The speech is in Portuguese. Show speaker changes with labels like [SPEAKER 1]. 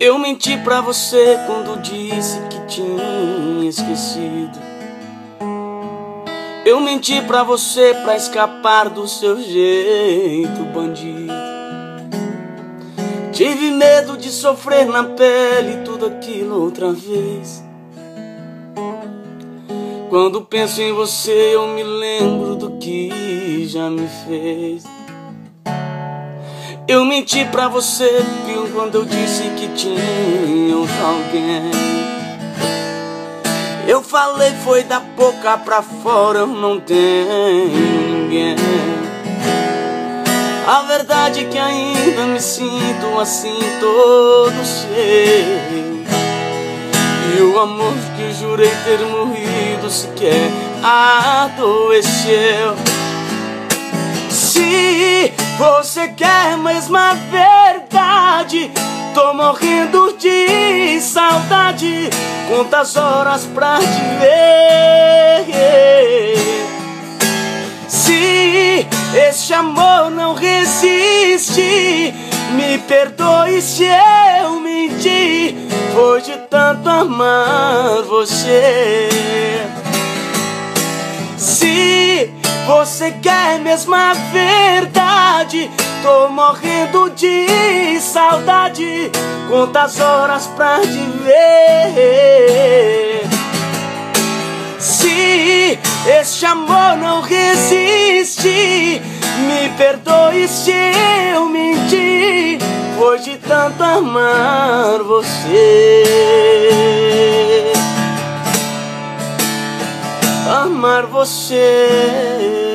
[SPEAKER 1] Eu menti pra você quando disse que tinha esquecido. Eu menti pra você pra escapar do seu jeito bandido. Tive medo de sofrer na pele tudo aquilo outra vez. Quando penso em você, eu me lembro do que já me fez. Eu menti pra você, viu, quando eu disse que tinha alguém. Eu falei, foi da boca pra fora, eu não tenho ninguém. A verdade é que ainda me sinto assim todo cheio. E o amor que jurei ter morrido sequer adoeceu. Você quer mesmo a verdade, tô morrendo de saudade. Quantas horas pra te ver? Se esse amor não resiste, me perdoe se eu menti. Foi de tanto amar você. Se você quer mesmo a verdade, tô morrendo de saudade. Quantas horas pra te ver? Se este amor não resiste, me perdoe se eu menti. Foi de tanto amar você. Amar você.